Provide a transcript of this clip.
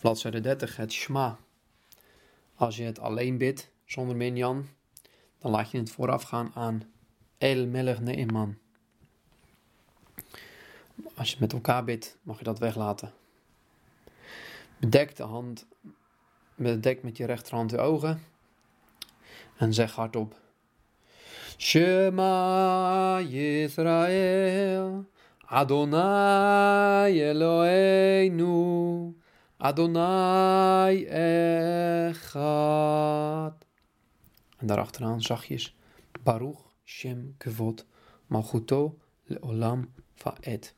Bladzijde 30, het Shma. Als je het alleen bidt, zonder minyan, dan laat je het voorafgaan aan El Melech Neeman. Als je met elkaar bidt, mag je dat weglaten. Bedek de hand, bedek met je rechterhand de ogen en zeg hardop. Shema Yisrael, Adonai Eloheinu, Adonai Echad. En daarachteraan zachtjes, Baruch Shem Kevod Malchuto Leolam Vaed.